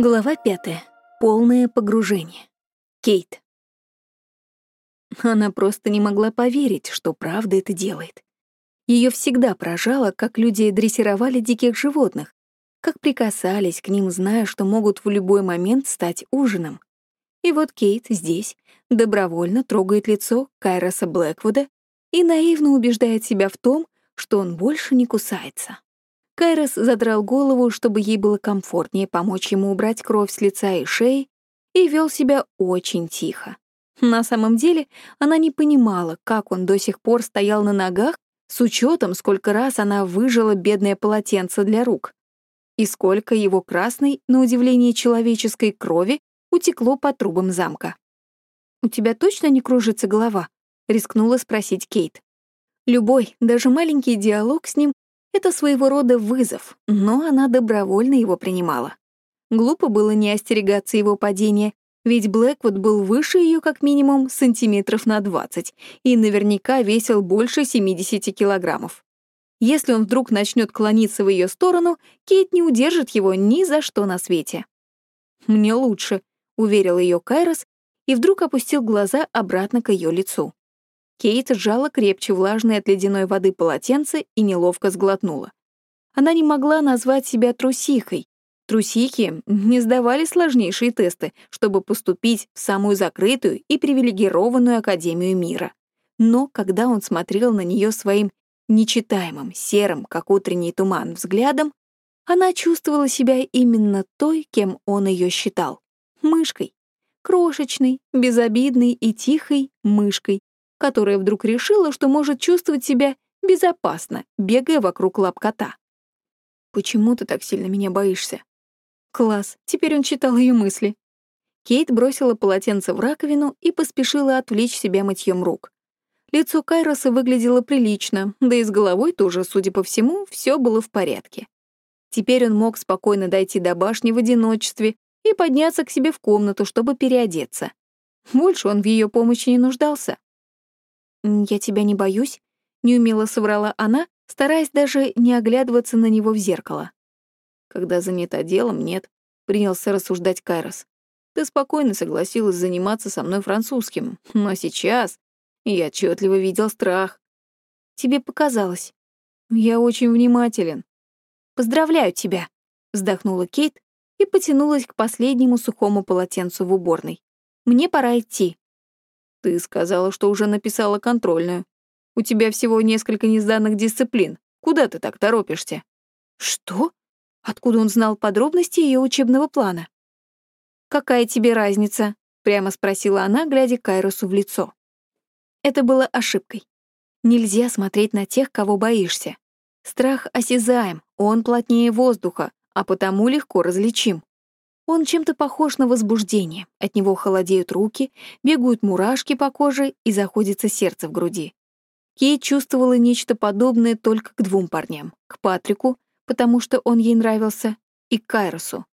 Глава пятая. Полное погружение. Кейт. Она просто не могла поверить, что правда это делает. Ее всегда поражало, как люди дрессировали диких животных, как прикасались к ним, зная, что могут в любой момент стать ужином. И вот Кейт здесь добровольно трогает лицо Кайроса Блэквуда и наивно убеждает себя в том, что он больше не кусается. Кайрос задрал голову, чтобы ей было комфортнее помочь ему убрать кровь с лица и шеи, и вел себя очень тихо. На самом деле она не понимала, как он до сих пор стоял на ногах, с учетом, сколько раз она выжила бедное полотенце для рук, и сколько его красной, на удивление человеческой крови, утекло по трубам замка. «У тебя точно не кружится голова?» — рискнула спросить Кейт. Любой, даже маленький диалог с ним это своего рода вызов, но она добровольно его принимала. Глупо было не остерегаться его падения, ведь Блэквуд был выше ее как минимум сантиметров на 20 и наверняка весил больше 70 килограммов. Если он вдруг начнет клониться в ее сторону, Кейт не удержит его ни за что на свете. «Мне лучше», — уверил ее Кайрос и вдруг опустил глаза обратно к ее лицу. Кейт сжала крепче влажное от ледяной воды полотенце и неловко сглотнула. Она не могла назвать себя трусихой. Трусихи не сдавали сложнейшие тесты, чтобы поступить в самую закрытую и привилегированную Академию мира. Но когда он смотрел на нее своим нечитаемым, серым, как утренний туман, взглядом, она чувствовала себя именно той, кем он ее считал — мышкой. Крошечной, безобидной и тихой мышкой, которая вдруг решила, что может чувствовать себя безопасно, бегая вокруг лап кота. «Почему ты так сильно меня боишься?» Класс, теперь он читал ее мысли. Кейт бросила полотенце в раковину и поспешила отвлечь себя мытьем рук. Лицо Кайроса выглядело прилично, да и с головой тоже, судя по всему, все было в порядке. Теперь он мог спокойно дойти до башни в одиночестве и подняться к себе в комнату, чтобы переодеться. Больше он в ее помощи не нуждался. «Я тебя не боюсь», — неумело соврала она, стараясь даже не оглядываться на него в зеркало. «Когда занята делом, нет», — принялся рассуждать Кайрос. «Ты спокойно согласилась заниматься со мной французским, но сейчас я отчетливо видел страх. Тебе показалось. Я очень внимателен. Поздравляю тебя», — вздохнула Кейт и потянулась к последнему сухому полотенцу в уборной. «Мне пора идти». Ты сказала, что уже написала контрольную. У тебя всего несколько несданных дисциплин. Куда ты так торопишься? Что? Откуда он знал подробности ее учебного плана? Какая тебе разница? Прямо спросила она, глядя Кайросу в лицо. Это было ошибкой. Нельзя смотреть на тех, кого боишься. Страх осязаем, он плотнее воздуха, а потому легко различим. Он чем-то похож на возбуждение. От него холодеют руки, бегают мурашки по коже и заходится сердце в груди. Кейт чувствовала нечто подобное только к двум парням. К Патрику, потому что он ей нравился, и к Кайросу.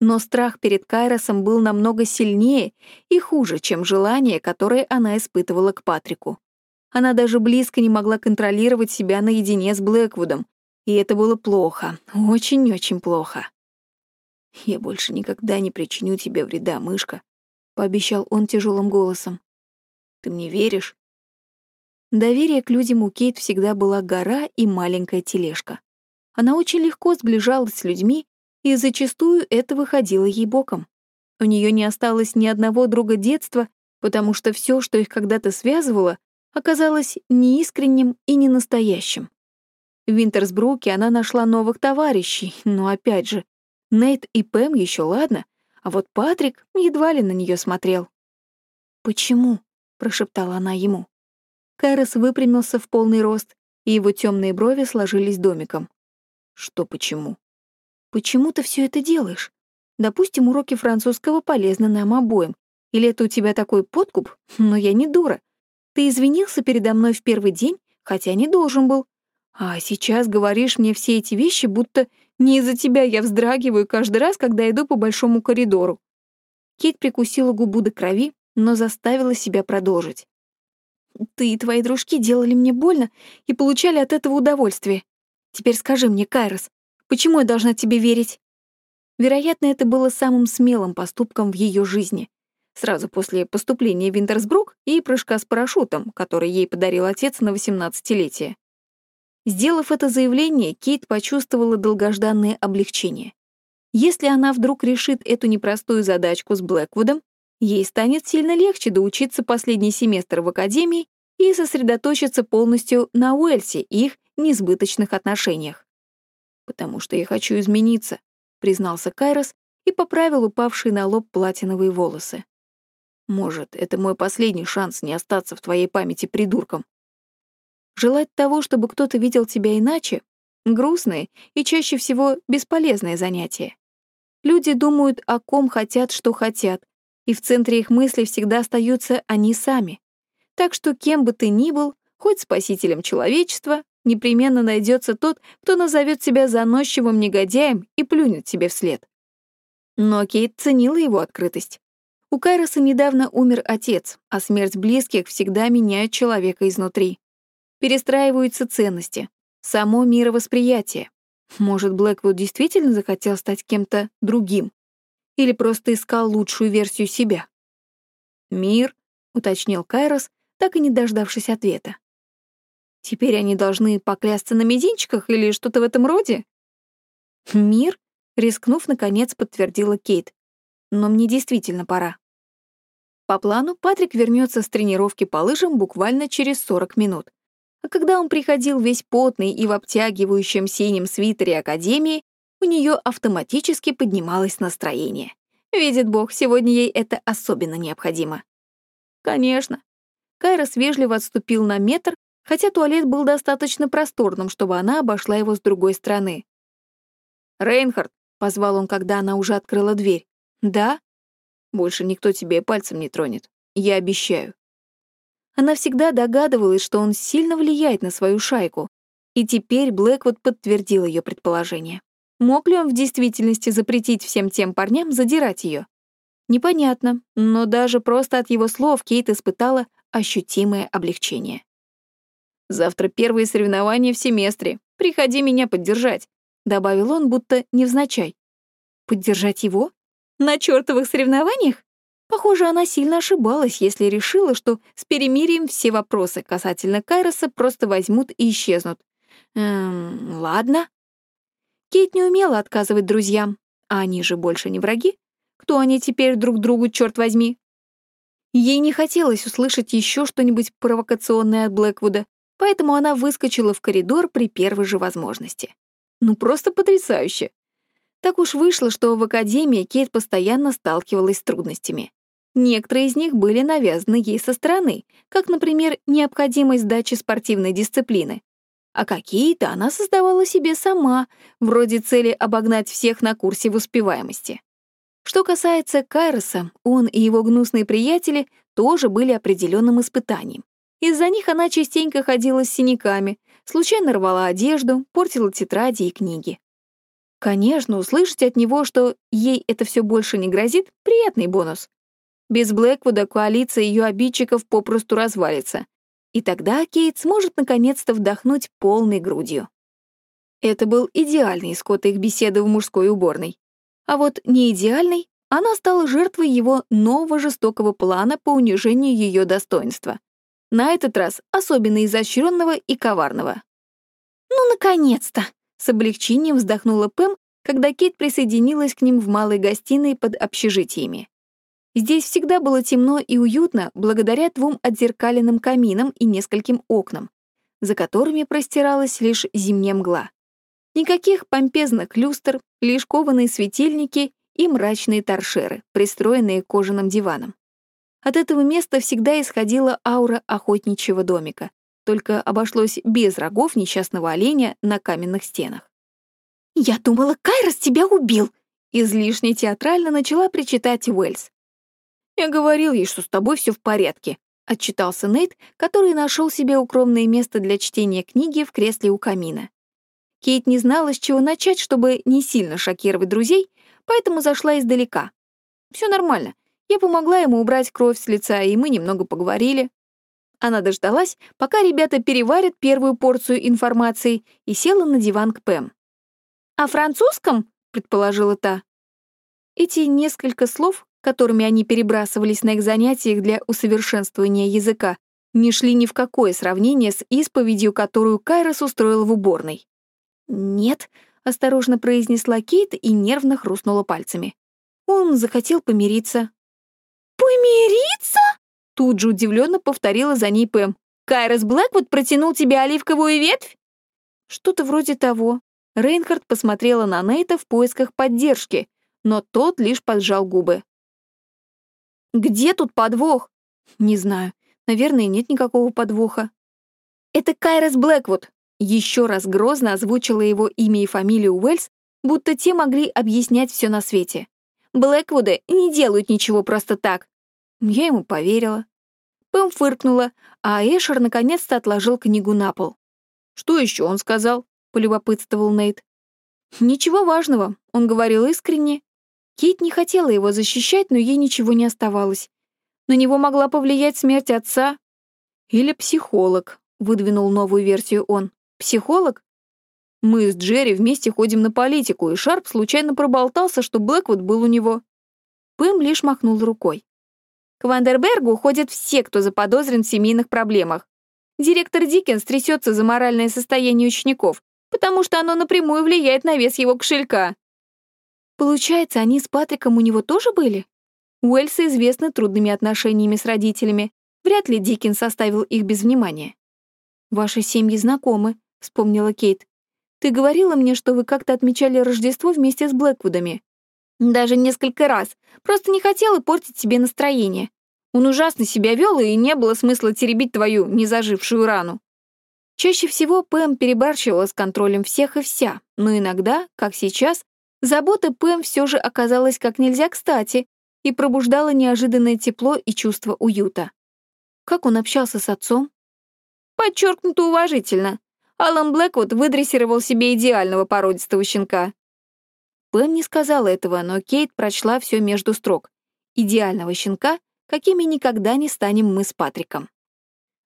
Но страх перед Кайросом был намного сильнее и хуже, чем желание, которое она испытывала к Патрику. Она даже близко не могла контролировать себя наедине с Блэквудом, и это было плохо, очень-очень плохо. «Я больше никогда не причиню тебе вреда, мышка», — пообещал он тяжелым голосом. «Ты мне веришь?» Доверие к людям у Кейт всегда была гора и маленькая тележка. Она очень легко сближалась с людьми, и зачастую это выходило ей боком. У нее не осталось ни одного друга детства, потому что все, что их когда-то связывало, оказалось неискренним и ненастоящим. В Винтерсбруке она нашла новых товарищей, но опять же, Нейт и Пэм еще ладно, а вот Патрик едва ли на нее смотрел. «Почему?» — прошептала она ему. Кайрос выпрямился в полный рост, и его темные брови сложились домиком. «Что почему?» «Почему ты все это делаешь? Допустим, уроки французского полезны нам обоим. Или это у тебя такой подкуп? Но я не дура. Ты извинился передо мной в первый день, хотя не должен был. А сейчас говоришь мне все эти вещи, будто не из-за тебя я вздрагиваю каждый раз, когда иду по большому коридору». Кейт прикусила губу до крови, но заставила себя продолжить. «Ты и твои дружки делали мне больно и получали от этого удовольствие. Теперь скажи мне, Кайрос, почему я должна тебе верить?» Вероятно, это было самым смелым поступком в ее жизни. Сразу после поступления в Винтерсбрук и прыжка с парашютом, который ей подарил отец на 18-летие. Сделав это заявление, Кейт почувствовала долгожданное облегчение. Если она вдруг решит эту непростую задачку с Блэквудом, ей станет сильно легче доучиться последний семестр в академии и сосредоточиться полностью на Уэльсе и их несбыточных отношениях. «Потому что я хочу измениться», — признался Кайрос и поправил упавшие на лоб платиновые волосы. «Может, это мой последний шанс не остаться в твоей памяти придурком. Желать того, чтобы кто-то видел тебя иначе — грустное и чаще всего бесполезное занятие. Люди думают, о ком хотят, что хотят, и в центре их мыслей всегда остаются они сами. Так что кем бы ты ни был, хоть спасителем человечества, непременно найдется тот, кто назовет себя заносчивым негодяем и плюнет тебе вслед. Но Кейт ценила его открытость. У Кайроса недавно умер отец, а смерть близких всегда меняет человека изнутри. Перестраиваются ценности, само мировосприятие, может, Блэквуд действительно захотел стать кем-то другим? Или просто искал лучшую версию себя? «Мир», — уточнил Кайрос, так и не дождавшись ответа. «Теперь они должны поклясться на мизинчиках или что-то в этом роде?» «Мир?» — рискнув, наконец, подтвердила Кейт. «Но мне действительно пора». По плану Патрик вернется с тренировки по лыжам буквально через 40 минут. А когда он приходил весь потный и в обтягивающем синем свитере Академии, у нее автоматически поднималось настроение. Видит Бог, сегодня ей это особенно необходимо. Конечно. Кайрос вежливо отступил на метр, хотя туалет был достаточно просторным, чтобы она обошла его с другой стороны. «Рейнхард», — позвал он, когда она уже открыла дверь. «Да?» «Больше никто тебе пальцем не тронет. Я обещаю». Она всегда догадывалась, что он сильно влияет на свою шайку, и теперь Блэквуд подтвердил ее предположение. Мог ли он в действительности запретить всем тем парням задирать ее? Непонятно, но даже просто от его слов Кейт испытала ощутимое облегчение. «Завтра первые соревнования в семестре. Приходи меня поддержать», — добавил он, будто невзначай. «Поддержать его? На чертовых соревнованиях?» Похоже, она сильно ошибалась, если решила, что с перемирием все вопросы касательно Кайроса просто возьмут и исчезнут. Эм, ладно. Кейт не умела отказывать друзьям, а они же больше не враги. Кто они теперь друг другу, черт возьми? Ей не хотелось услышать еще что-нибудь провокационное от Блэквуда, поэтому она выскочила в коридор при первой же возможности. Ну, просто потрясающе. Так уж вышло, что в академии Кейт постоянно сталкивалась с трудностями. Некоторые из них были навязаны ей со стороны, как, например, необходимость сдачи спортивной дисциплины. А какие-то она создавала себе сама, вроде цели обогнать всех на курсе в успеваемости. Что касается Кайроса, он и его гнусные приятели тоже были определенным испытанием. Из-за них она частенько ходила с синяками, случайно рвала одежду, портила тетради и книги. Конечно, услышать от него, что ей это все больше не грозит, приятный бонус. Без Блэквуда коалиция ее обидчиков попросту развалится. И тогда Кейт сможет наконец-то вдохнуть полной грудью. Это был идеальный исход их беседы в мужской уборной. А вот не идеальный, она стала жертвой его нового жестокого плана по унижению ее достоинства. На этот раз особенно изощренного и коварного. «Ну, наконец-то!» — с облегчением вздохнула Пэм, когда Кейт присоединилась к ним в малой гостиной под общежитиями. Здесь всегда было темно и уютно благодаря двум отзеркаленным каминам и нескольким окнам, за которыми простиралась лишь зимняя мгла. Никаких помпезных люстр, лишь кованые светильники и мрачные торшеры, пристроенные кожаным диванам. От этого места всегда исходила аура охотничьего домика, только обошлось без рогов несчастного оленя на каменных стенах. «Я думала, Кайрос тебя убил!» Излишне театрально начала причитать Уэльс. «Я говорил ей, что с тобой все в порядке», — отчитался Нейт, который нашел себе укромное место для чтения книги в кресле у камина. Кейт не знала, с чего начать, чтобы не сильно шокировать друзей, поэтому зашла издалека. Все нормально. Я помогла ему убрать кровь с лица, и мы немного поговорили. Она дождалась, пока ребята переварят первую порцию информации, и села на диван к Пэм. «О французском?» — предположила та. Эти несколько слов, которыми они перебрасывались на их занятиях для усовершенствования языка, не шли ни в какое сравнение с исповедью, которую Кайрос устроил в уборной. «Нет», — осторожно произнесла Кейт и нервно хрустнула пальцами. Он захотел помириться. «Помириться?» Тут же удивленно повторила за ней Пэм. «Кайрос Блэквуд протянул тебе оливковую ветвь?» Что-то вроде того. Рейнхард посмотрела на Нейта в поисках поддержки, но тот лишь поджал губы. «Где тут подвох?» «Не знаю. Наверное, нет никакого подвоха». «Это Кайрос Блэквуд», — еще раз грозно озвучила его имя и фамилию Уэльс, будто те могли объяснять все на свете. «Блэквуды не делают ничего просто так». Я ему поверила. Пэм фыркнула, а Эшер наконец-то отложил книгу на пол. «Что еще он сказал?» — полюбопытствовал Нейт. «Ничего важного», — он говорил искренне. Кейт не хотела его защищать, но ей ничего не оставалось. На него могла повлиять смерть отца. Или психолог, выдвинул новую версию он. Психолог? Мы с Джерри вместе ходим на политику, и Шарп случайно проболтался, что Блэквуд был у него. Пэм лишь махнул рукой. К Вандербергу ходят все, кто заподозрен в семейных проблемах. Директор Диккенс трясется за моральное состояние учеников, потому что оно напрямую влияет на вес его кошелька. Получается, они с Патриком у него тоже были? Уэльсы известны трудными отношениями с родителями. Вряд ли Диккенс оставил их без внимания. «Ваши семьи знакомы», — вспомнила Кейт. «Ты говорила мне, что вы как-то отмечали Рождество вместе с Блэквудами». «Даже несколько раз. Просто не хотела портить себе настроение. Он ужасно себя вел, и не было смысла теребить твою незажившую рану». Чаще всего Пэм перебарщивала с контролем всех и вся, но иногда, как сейчас, забота Пэм все же оказалась как нельзя кстати, и пробуждало неожиданное тепло и чувство уюта. Как он общался с отцом? Подчеркнуто уважительно. Алан Блэквуд выдрессировал себе идеального породистого щенка. Пэм не сказала этого, но Кейт прочла все между строк. Идеального щенка, какими никогда не станем мы с Патриком.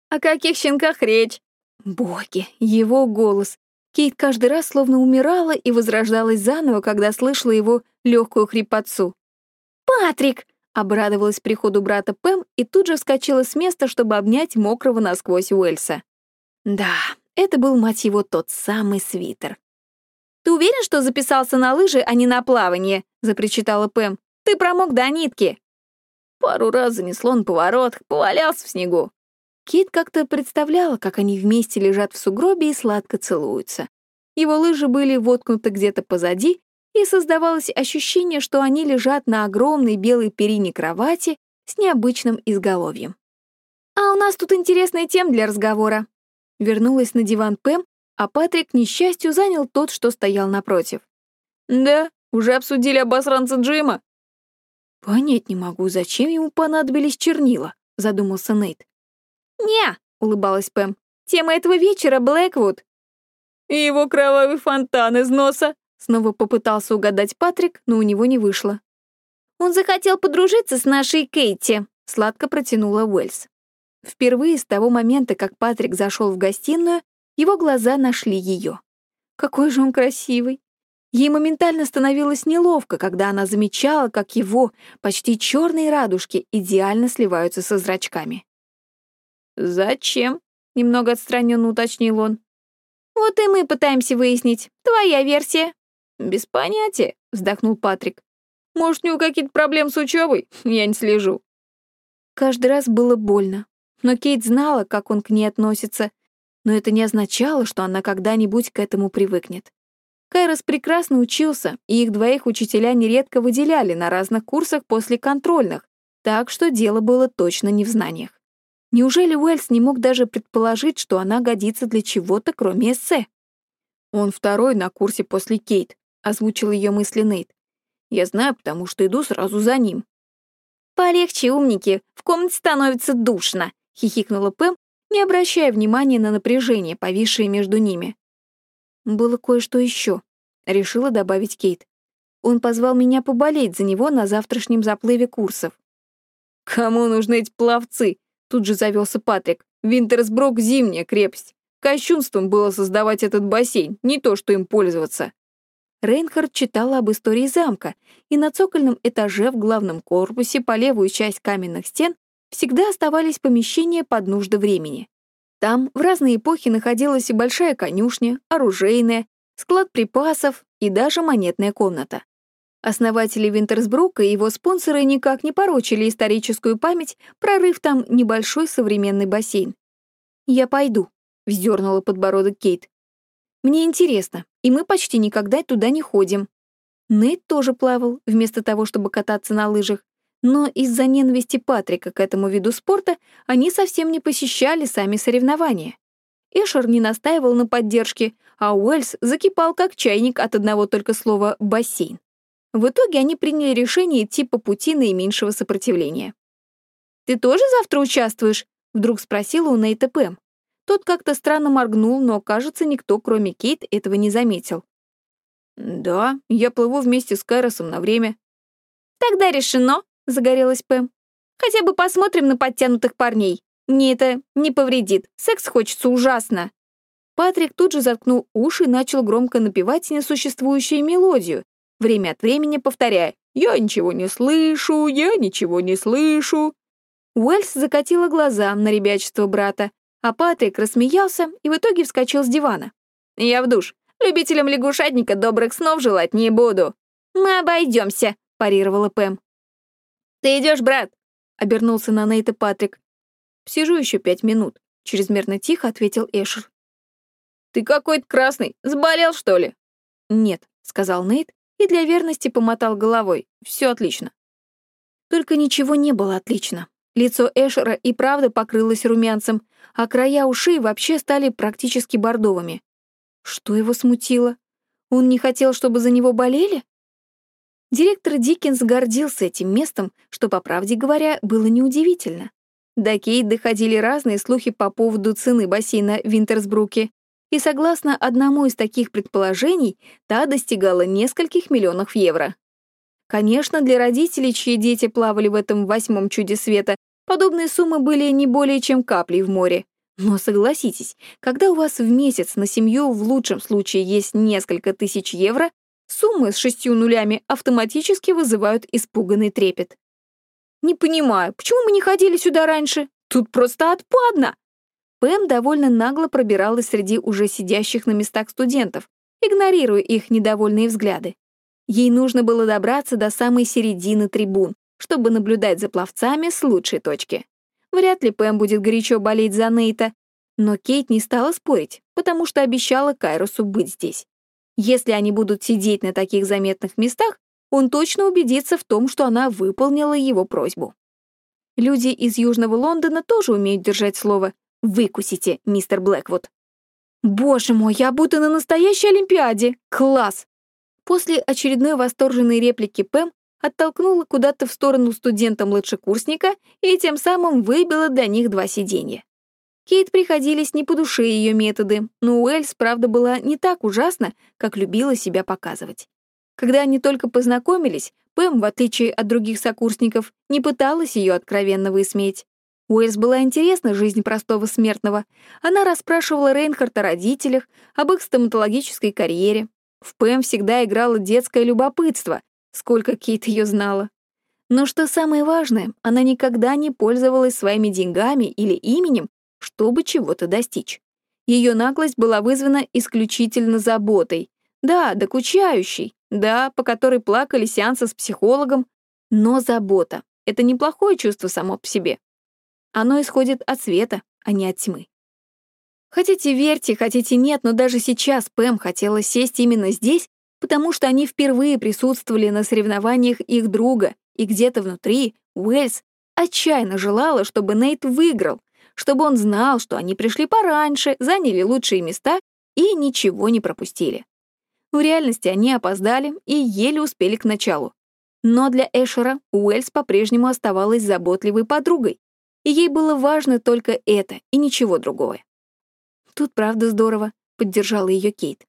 «О каких щенках речь?» Боги, его голос. Кейт каждый раз словно умирала и возрождалась заново, когда слышала его легкую хрипотцу. «Патрик!» — обрадовалась приходу брата Пэм и тут же вскочила с места, чтобы обнять мокрого насквозь Уэльса. Да, это был, мать его, тот самый свитер. «Ты уверен, что записался на лыжи, а не на плавание?» — запричитала Пэм. «Ты промок до нитки». Пару раз занесло на поворотах, повалялся в снегу. Кит как-то представляла, как они вместе лежат в сугробе и сладко целуются. Его лыжи были воткнуты где-то позади, и создавалось ощущение, что они лежат на огромной белой перине кровати с необычным изголовьем. «А у нас тут интересная тема для разговора». Вернулась на диван Пэм, а Патрик, несчастью, занял тот, что стоял напротив. «Да, уже обсудили обосранца Джима». «Понять не могу, зачем ему понадобились чернила», — задумался Нейт. «Не», — улыбалась Пэм, — «тема этого вечера — Блэквуд». «И его кровавый фонтан из носа», Снова попытался угадать Патрик, но у него не вышло. «Он захотел подружиться с нашей Кейти», — сладко протянула Уэльс. Впервые с того момента, как Патрик зашел в гостиную, его глаза нашли ее. Какой же он красивый! Ей моментально становилось неловко, когда она замечала, как его почти черные радужки идеально сливаются со зрачками. «Зачем?» — немного отстраненно уточнил он. «Вот и мы пытаемся выяснить. Твоя версия». «Без понятия», — вздохнул Патрик. «Может, у него какие-то проблемы с учебой? Я не слежу». Каждый раз было больно. Но Кейт знала, как он к ней относится, но это не означало, что она когда-нибудь к этому привыкнет. Кайрос прекрасно учился, и их двоих учителя нередко выделяли на разных курсах после контрольных, так что дело было точно не в знаниях. Неужели Уэльс не мог даже предположить, что она годится для чего-то, кроме эссе? Он второй на курсе после Кейт, озвучил ее мысли Нейт. Я знаю, потому что иду сразу за ним. Полегче, умники, в комнате становится душно, хихикнула Пэм, не обращая внимания на напряжение, повисшее между ними. Было кое-что еще, решила добавить Кейт. Он позвал меня поболеть за него на завтрашнем заплыве курсов. «Кому нужны эти пловцы?» Тут же завелся Патрик. «Винтерсброк — зимняя крепость. Кощунством было создавать этот бассейн, не то что им пользоваться. Рейнхард читала об истории замка, и на цокольном этаже в главном корпусе по левую часть каменных стен всегда оставались помещения под нужды времени. Там в разные эпохи находилась и большая конюшня, оружейная, склад припасов и даже монетная комната. Основатели Винтерсбрука и его спонсоры никак не порочили историческую память, прорыв там небольшой современный бассейн. «Я пойду», — вздернула подбородок Кейт. «Мне интересно, и мы почти никогда туда не ходим». Нейт тоже плавал, вместо того, чтобы кататься на лыжах, но из-за ненависти Патрика к этому виду спорта они совсем не посещали сами соревнования. Эшер не настаивал на поддержке, а Уэльс закипал как чайник от одного только слова «бассейн». В итоге они приняли решение идти по пути наименьшего сопротивления. «Ты тоже завтра участвуешь?» — вдруг спросила у Нейта Пэм. Тот как-то странно моргнул, но, кажется, никто, кроме Кейт, этого не заметил. «Да, я плыву вместе с Кайросом на время». «Тогда решено», — загорелась Пэм. «Хотя бы посмотрим на подтянутых парней. Мне это не повредит. Секс хочется ужасно». Патрик тут же заткнул уши и начал громко напевать несуществующую мелодию, время от времени повторяя «Я ничего не слышу, я ничего не слышу». Уэльс закатила глаза на ребячество брата, а Патрик рассмеялся и в итоге вскочил с дивана. «Я в душ. Любителям лягушатника добрых снов желать не буду». «Мы обойдемся», — парировала Пэм. «Ты идешь, брат?» — обернулся на Нейта Патрик. «Сижу еще пять минут», — чрезмерно тихо ответил Эшер. «Ты какой-то красный. Заболел, что ли?» «Нет», — сказал Нейт и для верности помотал головой. Все отлично. Только ничего не было отлично. Лицо Эшера и правда покрылось румянцем, а края ушей вообще стали практически бордовыми. Что его смутило? Он не хотел, чтобы за него болели? Директор Диккенс гордился этим местом, что, по правде говоря, было неудивительно. До Кейт доходили разные слухи по поводу цены бассейна в Винтерсбруке, и согласно одному из таких предположений, та достигала нескольких миллионов евро. Конечно, для родителей, чьи дети плавали в этом восьмом чуде света, подобные суммы были не более чем каплей в море. Но согласитесь, когда у вас в месяц на семью в лучшем случае есть несколько тысяч евро, суммы с шестью нулями автоматически вызывают испуганный трепет. «Не понимаю, почему мы не ходили сюда раньше? Тут просто отпадно!» Пэм довольно нагло пробиралась среди уже сидящих на местах студентов, игнорируя их недовольные взгляды. Ей нужно было добраться до самой середины трибун, чтобы наблюдать за пловцами с лучшей точки. Вряд ли Пэм будет горячо болеть за Нейта, но Кейт не стала спорить, потому что обещала Кайрусу быть здесь. Если они будут сидеть на таких заметных местах, он точно убедится в том, что она выполнила его просьбу. Люди из Южного Лондона тоже умеют держать слово, Выкусите, мистер Блэквуд. Боже мой, я будто на настоящей Олимпиаде! Класс! После очередной восторженной реплики Пэм оттолкнула куда-то в сторону студента-младшекурсника и тем самым выбила для них два сиденья. Кейт приходились не по душе ее методы, но Уэльс, правда, была не так ужасна, как любила себя показывать. Когда они только познакомились, Пэм, в отличие от других сокурсников, не пыталась ее откровенно высмеять. Уэльс была интересна жизнь простого смертного. Она расспрашивала Рейнхарта о родителях, об их стоматологической карьере. В Пэм всегда играло детское любопытство, сколько Кейт ее знала. Но что самое важное, она никогда не пользовалась своими деньгами или именем, чтобы чего-то достичь. Ее наглость была вызвана исключительно заботой. Да, докучающей, да, по которой плакали сеансы с психологом, но забота — это неплохое чувство само по себе. Оно исходит от света, а не от тьмы. Хотите верьте, хотите нет, но даже сейчас Пэм хотела сесть именно здесь, потому что они впервые присутствовали на соревнованиях их друга, и где-то внутри Уэльс отчаянно желала, чтобы Нейт выиграл, чтобы он знал, что они пришли пораньше, заняли лучшие места и ничего не пропустили. В реальности они опоздали и еле успели к началу. Но для Эшера Уэльс по-прежнему оставалась заботливой подругой, и ей было важно только это и ничего другого. «Тут правда здорово», — поддержала ее Кейт.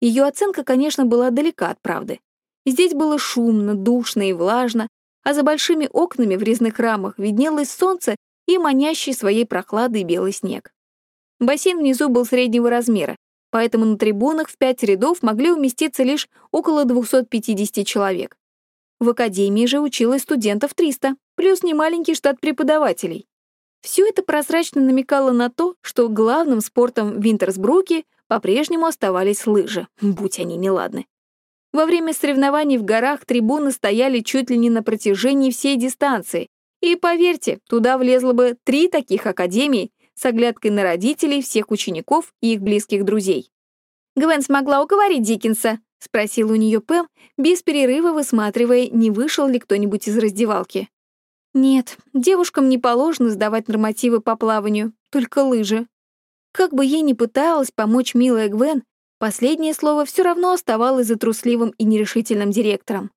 Ее оценка, конечно, была далека от правды. Здесь было шумно, душно и влажно, а за большими окнами в резных рамах виднелось солнце и манящий своей прохладой белый снег. Бассейн внизу был среднего размера, поэтому на трибунах в пять рядов могли уместиться лишь около 250 человек. В академии же училось студентов 300, плюс немаленький штат преподавателей. Все это прозрачно намекало на то, что главным спортом в Винтерсбруке по-прежнему оставались лыжи, будь они неладны. Во время соревнований в горах трибуны стояли чуть ли не на протяжении всей дистанции, и, поверьте, туда влезло бы три таких академии с оглядкой на родителей всех учеников и их близких друзей. Гвен смогла уговорить Диккенса, — спросил у нее Пэм, без перерыва высматривая, не вышел ли кто-нибудь из раздевалки. «Нет, девушкам не положено сдавать нормативы по плаванию, только лыжи». Как бы ей ни пыталась помочь милая Гвен, последнее слово все равно оставалось за трусливым и нерешительным директором.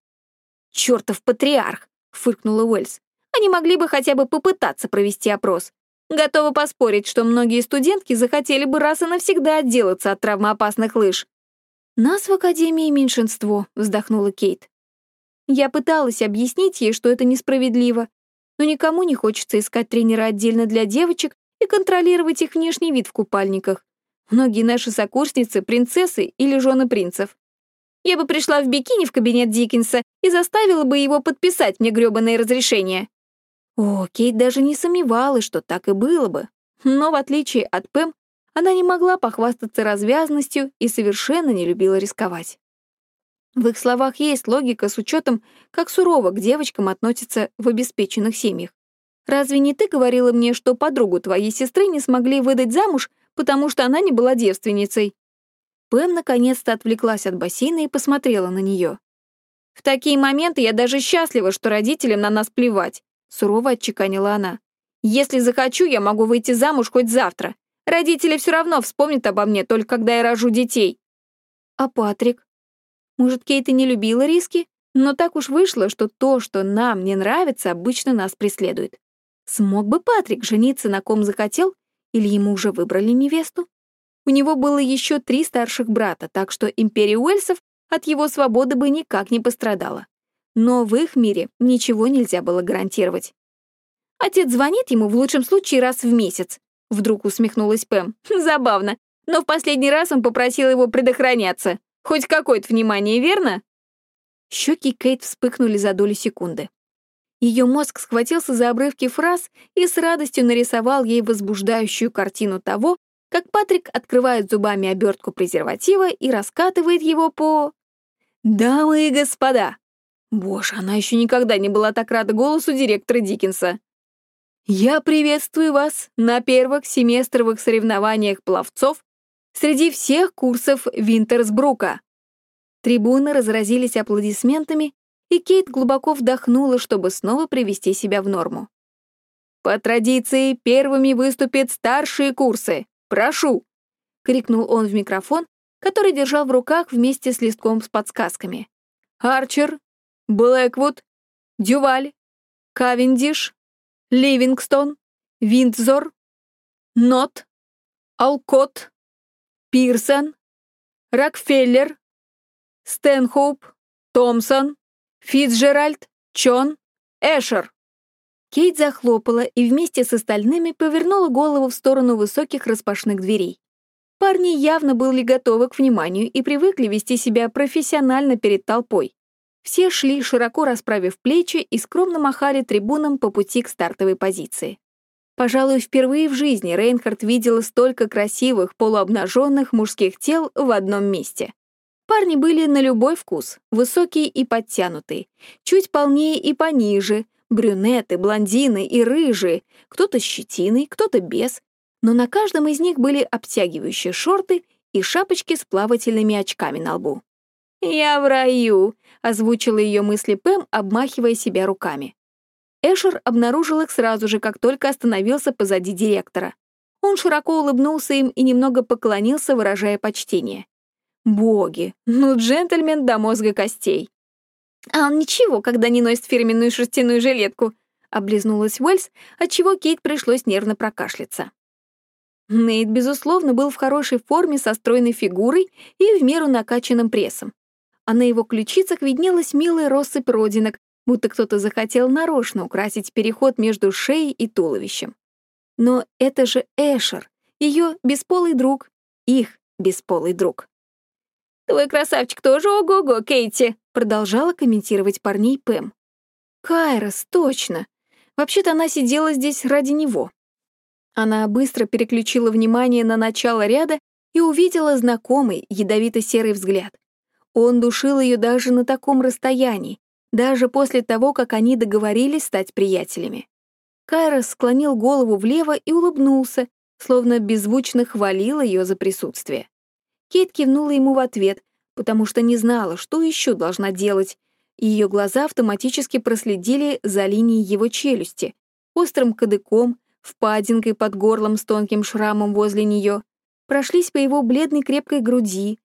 «Чёртов патриарх!» — фыркнула Уэльс. «Они могли бы хотя бы попытаться провести опрос. Готова поспорить, что многие студентки захотели бы раз и навсегда отделаться от травмоопасных лыж. «Нас в Академии меньшинство», — вздохнула Кейт. Я пыталась объяснить ей, что это несправедливо, но никому не хочется искать тренера отдельно для девочек и контролировать их внешний вид в купальниках. Многие наши сокурсницы — принцессы или жены принцев. Я бы пришла в бикини в кабинет Диккенса и заставила бы его подписать мне грёбаное разрешение. О, Кейт даже не сомневалась, что так и было бы. Но в отличие от Пэм, она не могла похвастаться развязностью и совершенно не любила рисковать. В их словах есть логика с учетом, как сурово к девочкам относятся в обеспеченных семьях. Разве не ты говорила мне, что подругу твоей сестры не смогли выдать замуж, потому что она не была девственницей?» Пэм наконец-то отвлеклась от бассейна и посмотрела на нее. «В такие моменты я даже счастлива, что родителям на нас плевать», — сурово отчеканила она. «Если захочу, я могу выйти замуж хоть завтра. Родители все равно вспомнят обо мне, только когда я рожу детей. А Патрик? Может, Кейт и не любила риски? Но так уж вышло, что то, что нам не нравится, обычно нас преследует. Смог бы Патрик жениться на ком захотел, или ему уже выбрали невесту? У него было еще три старших брата, так что империя Уэльсов от его свободы бы никак не пострадала. Но в их мире ничего нельзя было гарантировать. Отец звонит ему в лучшем случае раз в месяц, Вдруг усмехнулась Пэм. Забавно. Но в последний раз он попросил его предохраняться. Хоть какое-то внимание, верно? Щеки Кейт вспыхнули за долю секунды. Ее мозг схватился за обрывки фраз и с радостью нарисовал ей возбуждающую картину того, как Патрик открывает зубами обертку презерватива и раскатывает его по... «Дамы и господа!» Боже, она еще никогда не была так рада голосу директора Диккенса. Я приветствую вас на первых семестровых соревнованиях пловцов среди всех курсов Винтерсбрука. Трибуны разразились аплодисментами, и Кейт глубоко вдохнула, чтобы снова привести себя в норму. «По традиции первыми выступят старшие курсы. Прошу!» — крикнул он в микрофон, который держал в руках вместе с листком с подсказками. «Арчер, Блэквуд, Дюваль, Кавендиш, Ливингстон, Виндзор, Нот, Алкот, Пирсон, Рокфеллер, Стэнхоуп, Томпсон, Фитцджеральд, Чон, Эшер. Кейт захлопала и вместе с остальными повернула голову в сторону высоких распашных дверей. Парни явно были готовы к вниманию и привыкли вести себя профессионально перед толпой. Все шли, широко расправив плечи, и скромно махали трибунам по пути к стартовой позиции. Пожалуй, впервые в жизни Рейнхард видела столько красивых, полуобнаженных мужских тел в одном месте. Парни были на любой вкус, высокие и подтянутые, чуть полнее и пониже, брюнеты, блондины и рыжие, кто-то с щетиной, кто-то без, но на каждом из них были обтягивающие шорты и шапочки с плавательными очками на лбу. «Я в раю», — озвучила ее мысли Пэм, обмахивая себя руками. Эшер обнаружил их сразу же, как только остановился позади директора. Он широко улыбнулся им и немного поклонился, выражая почтение. «Боги, ну джентльмен до мозга костей!» «А он ничего, когда не носит фирменную шерстяную жилетку», — облизнулась Уэльс, отчего Кейт пришлось нервно прокашляться. Нейт, безусловно, был в хорошей форме со стройной фигурой и в меру накачанным прессом а на его ключицах виднелась милая россыпь родинок, будто кто-то захотел нарочно украсить переход между шеей и туловищем. Но это же Эшер, ее бесполый друг, их бесполый друг. «Твой красавчик тоже ого-го, Кейти!» — продолжала комментировать парней Пэм. «Кайрос, точно! Вообще-то она сидела здесь ради него». Она быстро переключила внимание на начало ряда и увидела знакомый ядовито-серый взгляд. Он душил ее даже на таком расстоянии, даже после того, как они договорились стать приятелями. Кайрос склонил голову влево и улыбнулся, словно беззвучно хвалил ее за присутствие. Кейт кивнула ему в ответ, потому что не знала, что еще должна делать, и ее глаза автоматически проследили за линией его челюсти, острым кадыком, впадинкой под горлом с тонким шрамом возле нее, прошлись по его бледной крепкой груди.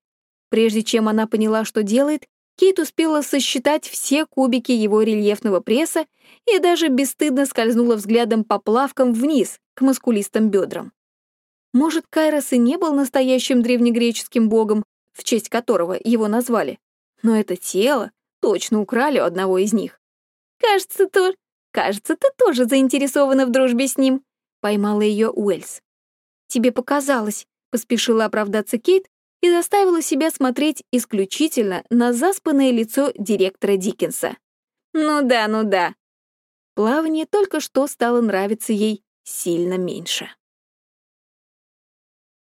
Прежде чем она поняла, что делает, Кейт успела сосчитать все кубики его рельефного пресса и даже бесстыдно скользнула взглядом по плавкам вниз, к мускулистым бедрам. Может, Кайрос и не был настоящим древнегреческим богом, в честь которого его назвали, но это тело точно украли у одного из них. «Кажется, то... Кажется, ты тоже заинтересована в дружбе с ним», — поймала ее Уэльс. «Тебе показалось», — поспешила оправдаться Кейт и заставила себя смотреть исключительно на заспанное лицо директора Диккенса. «Ну да, ну да». Плавание только что стало нравиться ей сильно меньше.